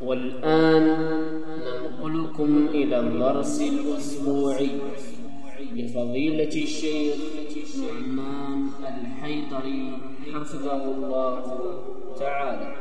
والآن ننقلكم إلى الدرس الأسبوعي لفضيلة الشيخ نعمان الحيدري حفظه الله تعالى.